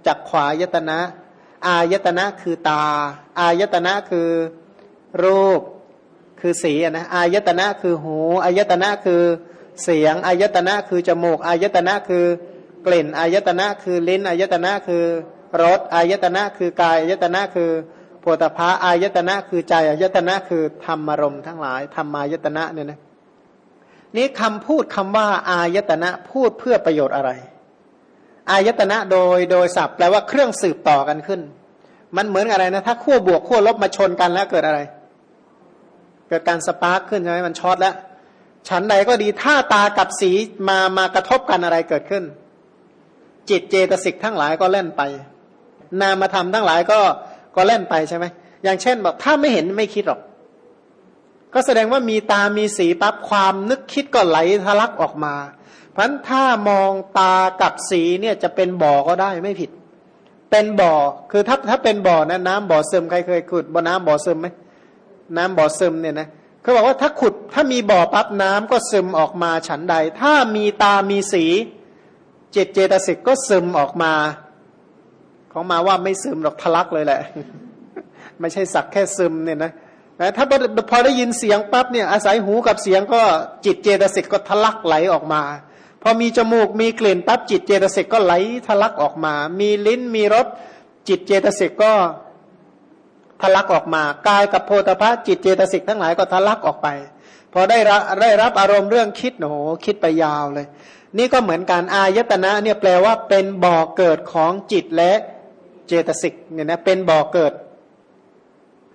จักขวายตนะ อายตนะคือตา อายตนะคือรูปคือสีนะอายตนะคือหูอายตนะคือเสียงอายตนะคือจมูกอายตนะคือกลิ่นอายตนะคือลิ้นอายตนะคือรสอายตนะคือกายอายตนะคือ โผฏฐัพพะอายตนะคือใจอายตนะคือธรรมารมณ์ทั้งหลายธรรมายตนะเนี่ยนะนี่คำพูดคำว่าอายตนะพูดเพื่อประโยชน์อะไร อายตนะโดยโดยศัพท์แปลว่าเครื่องสืบต่อกันขึ้น มันเหมือนอะไรนะ ถ้าขั้วบวกขั้วลบมาชนกันแล้วเกิดอะไร เกิดการ spark ขึ้นใช่ไหมมันช็อตแล้วฉันใดก็ดีถ้าตากับสีมามากระทบกันอะไรเกิดขึ้น จิตเจตสิกทั้งหลายก็เล่นไป นามธรรมทั้งหลายก็ ก็เล่นไปใช่ไหมอย่างเช่นบอกถ้าไม่เห็นไม่คิดหรอก ก็แสดงว่ามีตามีสีปั๊บความนึกคิดก็ไหลทะลักออกมาเพราะถ้ามองตากับสีเนี่ยจะเป็นบ่อก็ได้ไม่ผิด เป็นบ่อคือถ้าถ้าเป็นบ่อนะน้ำบ่อซึมใครเคยขุดบ่อน้ำบ่อซึมไหมน้ำบ่อซึมเนี่ยนะเขาบอกว่าถ้าขุดถ้ามีบ่อปั๊บน้ำก็ซึมออกมาฉันใด ถ้ามีตามีสี เจตเจตสิกก็ซึมออกมา ของมาว่าไม่ซึมหรอกทะลักเลยแหละ ไม่ใช่สักแค่ซึมเนี่ยนะนะถ้าพอได้ยินเสียงปั๊บเนี่ยอาศัยหูกับเสียงก็จิตเจตสิกก็ทะลักไหลออกมา พอมีจมูกมีกลิ่นปั๊บจิตเจตสิกก็ไหลทะลักออกมา มีลิ้นมีรสจิตเจตสิกก็ทะลักออกมากายกับโพธพะจิตเจตสิกทั้งหลายก็ทะลักออกไป พอได้รับได้รับอารมณ์เรื่องคิดโหคิดไปยาวเลย นี่ก็เหมือนการอายตนะเนี่ยแปลว่าเป็นบ่อเกิดของจิตและ เจตสิกเนี่ยนะเป็นบ่อเกิด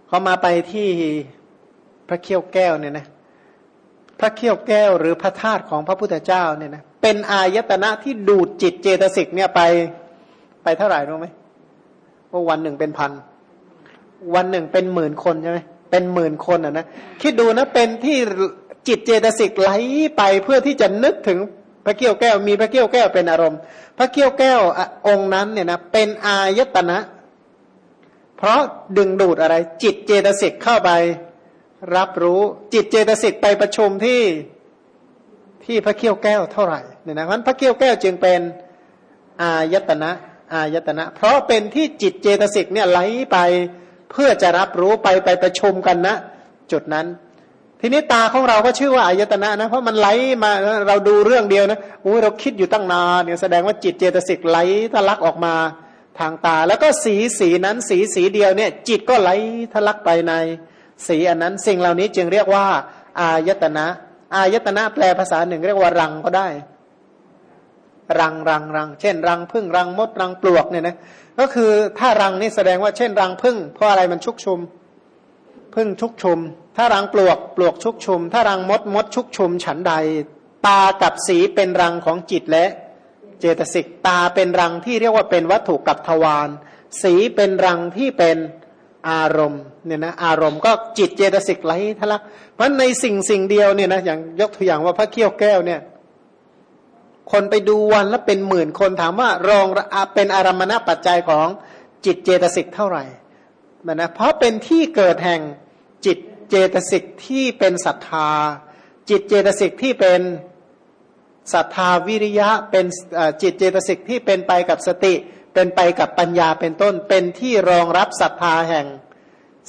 เขามาไปที่พระเขี้ยวแก้วเนี่ยนะพระเขี้ยวแก้วหรือพระธาตุของพระพุทธเจ้าเนี่ยนะเป็นอายตนะที่ดูดจิตเจตสิกเนี่ยไปไปเท่าไหร่รู้ไหมว่าวันหนึ่งเป็นพันวันหนึ่งเป็นหมื่นคนใช่ไหมเป็นหมื่นคนอะนะคิดดูนะเป็นที่จิตเจตสิกไหลไปเพื่อที่จะนึกถึง พระเกี้ยวแก้วมีพระเกี้ยวแก้วเป็นอารมณ์ พระเกี้ยวแก้วองค์นั้นเนี่ยนะเป็นอายตนะ เพราะดึงดูดอะไรจิตเจตสิกเข้าไป รับรู้จิตเจตสิกไปประชุมที่ที่พระเกี้ยวแก้วเท่าไหร่เนี่ยนะเพราะพระเกี้ยวแก้วจึงเป็นอายตนะอายตนะ เพราะเป็นที่จิตเจตสิกเนี่ยไหลไปเพื่อจะรับรู้ไปไปประชุมกันนะจุดนั้น ทีนี้ตาของเราก็ชื่อว่าอายตนะนะ เพราะมันไหลมาเราดูเรื่องเดียวนะโอ้ยเราคิดอยู่ตั้งนานเนี่ยแสดงว่าจิตเจตสิกไหลทะลักออกมาทางตา แล้วก็สีสีนั้นสีสีเดียวเนี่ย จิตก็ไหลทะลักไปใน สีอันนั้นสิ่งเหล่านี้จึงเรียกว่า อายตนะ อายตนะแปลภาษาหนึ่งเรียกว่ารังก็ได้ รังรังรังเช่น รังพึ่งรังมดรังปลวกเนี่ยนะก็คือถ้ารังนี่แสดงว่าเช่น รังพึ่งเพราะอะไรมันชุกชุมพึ่งชุกชุม ถ้ารังปลวกปลวกชุกชุม ถ้ารังมดมดชุกชุมฉันใด ตากับสีเป็นรังของจิตและเจตสิกตาเป็นรังที่เรียกว่าเป็นวัตถุกับทวารสีเป็นรังที่เป็นอารมณ์เนี่ยนะอารมณ์ก็จิตเจตสิกไหลทะลักเพราะในสิ่งสิ่งเดียวเนี่ยนะอย่างยกตัวอย่างว่าพระเขี้ยวแก้วเนี่ย คนไปดูวันละเป็นหมื่นคนถามว่ารองเป็นอารมณปัจจัยของจิตเจตสิกเท่าไหร่นะนะเพราะเป็นที่เกิดแห่งจิต เจตสิกที่เป็นศรัทธา จิตเจตสิกที่เป็นศรัทธาวิริยะเป็นจิตเจตสิกที่เป็นไปกับสติ เป็นไปกับปัญญาเป็นต้น เป็นที่รองรับศรัทธาแห่ง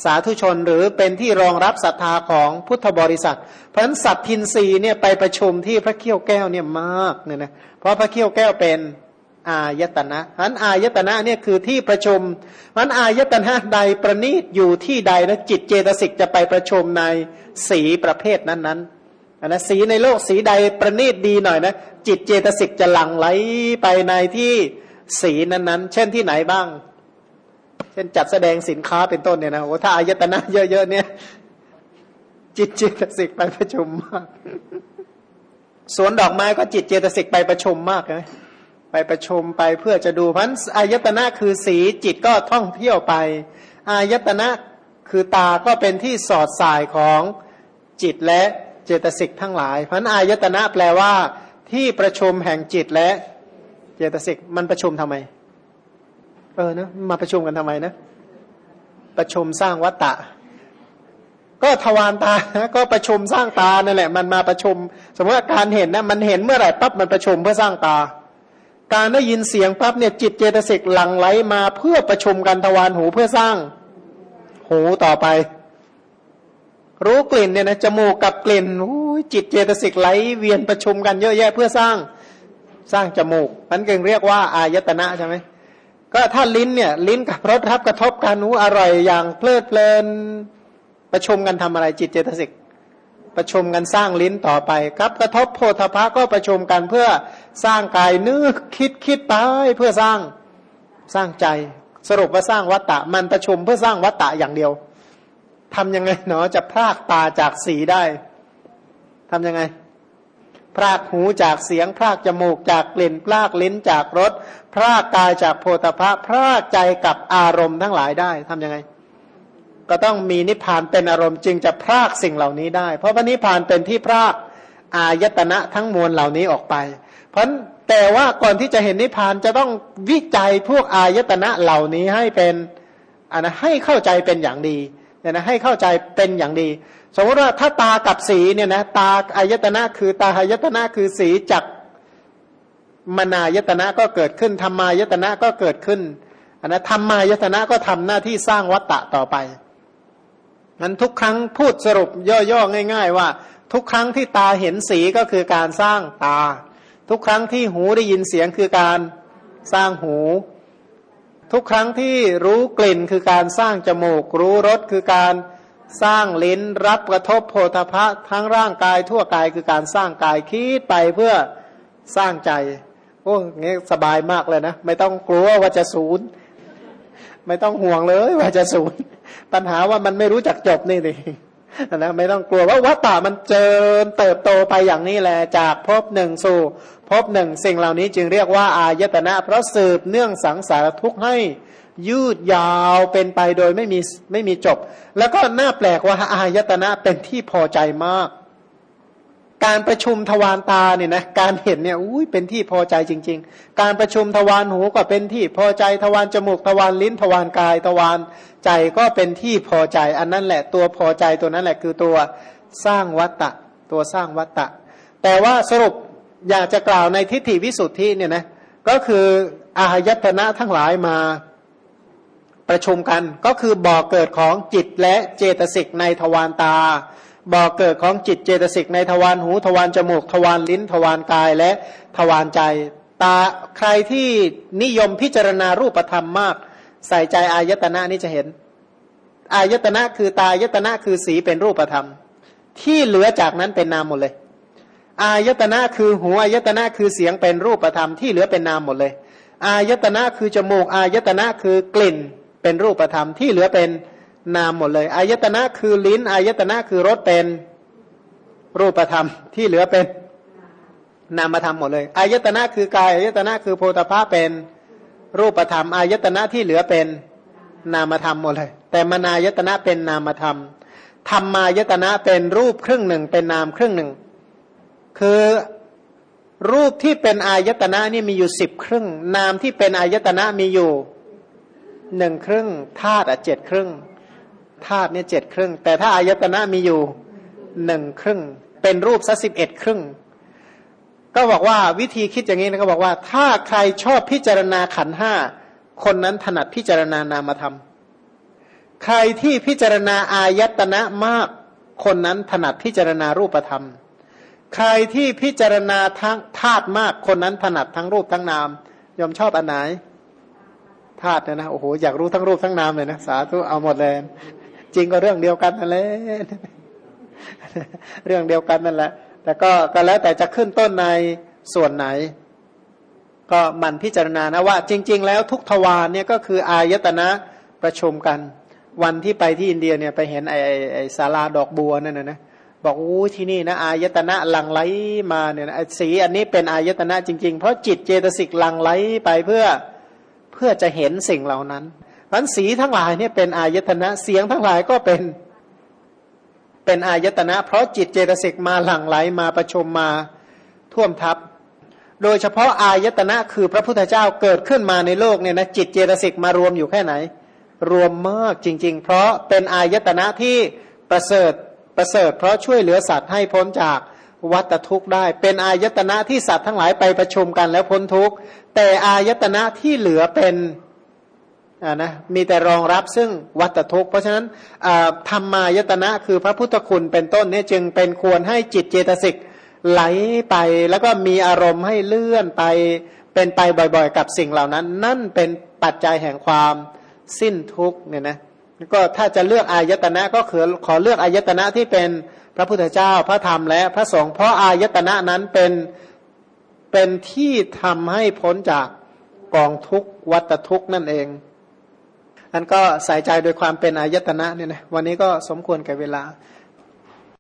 สาธุชนหรือเป็นที่รองรับศรัทธาของพุทธบริษัท เพราะฉะนั้นสัตทินรีเนี่ยไปประชุมที่พระเขี้ยวแก้วเนี่ยมากเนี่ยนะเพราะพระเขี้ยวแก้วเป็น อายตนะอันอายตนะเนี่ยคือที่ประชุมมันอายตนะใดประณีตอยู่ที่ใดนะจิตเจตสิกจะไปประชุมในสีประเภทนั้นๆนนะสีในโลกสีใดประณีตดีหน่อยนะจิตเจตสิกจะหลั่งไหลไปในที่สีนั้นๆ เช่นที่ไหนบ้าง เช่นจัดแสดงสินค้าเป็นต้นเนี่ยนะโอ้ถ้าอายตนะเยอะๆเนี่ย จิตเจตสิกไปประชุมมากสวนดอกไม้ก็จิตเจตสิกไปประชุมมากเลย ไปประชุมไปเพื่อจะดูพันอายตนะคือสีจิตก็ท่องเที่ยวไป อายตนะคือตาก็เป็นที่สอดสายของจิตและเจตสิกทั้งหลายพันอายตนะแปลว่า ที่ประชุมแห่งจิตและเจตสิกมันประชุมทำไม เออนะมาประชุมกันทำไมนะ ประชุมสร้างวัตตะ ก็ทวารตาก็ประชุมสร้างตานั่นแหละ มันมาประชุม สมมติว่าการเห็นนะมันเห็นเมื่อไหร่ปั๊บมันประชุมเพื่อสร้างตา การได้ยินเสียงปั๊บเนี่ยจิตเจตสิกหลั่งไหลมาเพื่อประชุมกันทวารหูเพื่อสร้าง หูต่อไป รู้กลิ่นเนี่ยนะจมูกกับกลิ่นจิตเจตสิกไหลเวียนประชุมกันเยอะแยะเพื่อสร้างสร้างจมูกมันเก่งเรียกว่าอายตนะใช่ไหมก็ถ้าลิ้นเนี่ยลิ้นกับรสรับกระทบกันหูอร่อยอย่างเพลิดเพลินประชุมกันทำอะไรจิตเจตสิก ประชุมกันสร้างลิ้นต่อไปครับ กระทบโพธพะก็ประชุมกันเพื่อสร้างกายนึกคิดคิดไปเพื่อสร้างสร้างใจสรุปว่าสร้างวัตตะ มันประชุมเพื่อสร้างวัตตะอย่างเดียวทำยังไงเนาะจะพรากตาจากสีได้ทำยังไง พรากหูจากเสียง พรากจมูกจากกลิ่น พรากลิ้นจากรสพรากกายจากโพธพะพรากใจกับอารมณ์ทั้งหลายได้ทํำยังไง ก็ต้องมีนิพพานเป็นอารมณ์จึงจะพรากสิ่งเหล่านี้ได้ เพราะว่านิพพานเป็นที่พรากอายตนะทั้งมวลเหล่านี้ออกไป เพราะแต่ว่าก่อนที่จะเห็นนิพพานจะต้องวิจัยพวกอายตนะเหล่านี้ให้เป็นอันนะให้เข้าใจเป็นอย่างดีเนี่ยนะให้เข้าใจเป็นอย่างดี สมมติว่าถ้าตากับสีเนี่ยนะตาอายตนะคือตาอายตนะคือสีจักมนายตนะก็เกิดขึ้นธรรมายตนะก็เกิดขึ้นอันนะธรรมายตนะก็ทำหน้าที่สร้างวัตตะต่อไป นั้นทุกครั้งพูดสรุปย่อๆง่าย ๆ ว่า ทุกครั้งที่ตาเห็นสีก็คือการสร้างตา ทุกครั้งที่หูได้ยินเสียงคือการสร้างหู ทุกครั้งที่รู้กลิ่นคือการสร้างจมูก รู้รสคือการสร้างลิ้นรับกระทบโพธพะทั้งร่างกายทั่วกายคือการสร้างกายคิดไปเพื่อสร้างใจโอ้เงี้ยสบายมากเลยนะ ไม่ต้องกลัวว่าจะศูนย์ ไม่ต้องห่วงเลยว่าจะศูนย์ปัญหาว่ามันไม่รู้จักจบนี่สินะไม่ต้องกลัวว่าวัฏฏามันเจริญเติบโตไปอย่างนี้แหละจากพบหนึ่งสู่พบหนึ่งสิ่งเหล่านี้จึงเรียกว่าอายตนะ เพราะสืบเนื่องสังสารทุกข์ให้ยืดยาวเป็นไปโดยไม่มีไม่มีจบ แล้วก็น่าแปลกว่าอายตนะเป็นที่พอใจมาก การประชุมทวารตาเนี่ยนะการเห็นเนี่ยอุ้ยเป็นที่พอใจจริง ๆ การประชุมทวารหูก็เป็นที่พอใจทวารจมูกทวารลิ้นทวารกายทวารใจก็เป็นที่พอใจ อันนั้นแหละตัวพอใจตัวนั้นแหละคือตัวสร้างวัตตะ ตัวสร้างวัตตะ แต่ว่าสรุปอยากจะกล่าวในทิฏฐิวิสุทธิเนี่ยนะก็คืออาหยตนะทั้งหลายมาประชุมกัน ก็คือบ่อเกิดของจิตและเจตสิกในทวารตา บ่อเกิดของจิตเจตสิกในทวารหูทวารจมูกทวารลิ้นทวารกายและทวารใจ ตาใครที่นิยมพิจารณารูปธรรมมาก ใส่ใจอายตนะนี่จะเห็น อายตนะคือตายตนะคือสีเป็นรูปธรรม ที่เหลือจากนั้นเป็นนามหมดเลย อายตนะคือหูอายตนะคือเสียงเป็นรูปธรรม ที่เหลือเป็นนามหมดเลย อายตนะคือจมูกอายตนะคือกลิ่นเป็นรูปธรรมที่เหลือเป็นน นามหมดเลยอายตนะคือลิ้นอายตนะคือรสเป็นรูปธรรมที่เหลือเป็นนามธรรมหมดเลยอายตนะคือกายอายตนะคือโพธาภาเป็นรูปธรรมอายตนะที่เหลือเป็นนามธรรมหมดเลย แต่มนายตนะเป็นนามธรรมธรรมายตนะเป็นรูปครึ่งหนึ่งเป็นนามครึ่งหนึ่ง คือรูปที่เป็นอายตนะนี่มีอยู่สิบครึ่ง นามที่เป็นอายตนะมีอยู่หนึ่งครึ่งธาตุอะเจ็ดครึ่ง ธาตุเนี่ยเจ็ดครึ่ง แต่ถ้าอายตนะมีอยู่หนึ่งครึ่ง เป็นรูปสักสิบเอ็ดครึ่ง ก็บอกว่าวิธีคิดอย่างนี้นะก็บอกว่า ถ้าใครชอบพิจารณาขันห้าคนนั้นถนัดพิจารณานามธรรม ใครที่พิจารณาอายตนะมาก คนนั้นถนัดพิจารณารูปธรรม ใครที่พิจารณาทั้งธาตุมากคนนั้นถนัดทั้งรูปทั้งนามยอมชอบอันไหนธาตุเนี่ยนะโอ้โหอยากรู้ทั้งรูปทั้งนามเลยนะสาธุเอาหมดเลย จริงก็เรื่องเดียวกันนั่นแหละเรื่องเดียวกันนั่นแหละ แต่ก็ก็แล้วแต่จะขึ้นต้นในส่วนไหน ก็มันพิจารณานะว่าจริง ๆ แล้วทุกทวารเนี่ยก็คืออายตนะประชุมกัน วันที่ไปที่อินเดียเนี่ยไปเห็นไอ้ไอ้ศาลาดอกบัวนั่นนะนะบอกอู้ที่นี่นะอายตนะหลังไหลมาเนี่ยไอ้สีอันนี้เป็นอายตนะจริง ๆ เพราะจิตเจตสิกหลังไหลไปเพื่อเพื่อจะเห็นสิ่งเหล่านั้น พันสีทั้งหลายเนี่ยเป็นอายตนะเสียงทั้งหลายก็เป็นเป็นอายตนะ เพราะจิตเจตสิกมาหลั่งไหลมาประชุมมาท่วมทับ โดยเฉพาะอายตนะคือพระพุทธเจ้าเกิดขึ้นมาในโลกเนี่ยนะจิตเจตสิกมารวมอยู่แค่ไหน รวมมากจริง ๆ เพราะเป็นอายตนะที่ประเสริฐประเสริฐ เพราะช่วยเหลือสัตว์ให้พ้นจากวัตทุกข์ได้ เป็นอายตนะที่สัตว์ทั้งหลายไปประชุมกันแล้วพ้นทุกข์แต่อายตนะที่เหลือเป็น อ่านะมีแต่รองรับซึ่งวัตทุกข์ เพราะฉะนั้นธรรมายตนะคือพระพุทธคุณเป็นต้นเนี่ยจึงเป็นควรให้จิตเจตสิกไหลไปแล้วก็มีอารมณ์ให้เลื่อนไปเป็นไปบ่อยๆ กับสิ่งเหล่านั้น นั่นเป็นปัจจัยแห่งความสิ้นทุกข์เนี่ยนะก็ถ้าจะเลือกอายตนะก็คือขอเลือกอายตนะที่เป็นพระพุทธเจ้าพระธรรมและพระสงฆ์เพราะอายตนะนั้นเป็นเป็นที่ทำให้พ้นจากกองทุกข์วัตทุกข์นั่นเอง อันก็ใส่ใจโดยความเป็นอายตนะเนี่ยนะวันนี้ก็สมควรแก่เวลา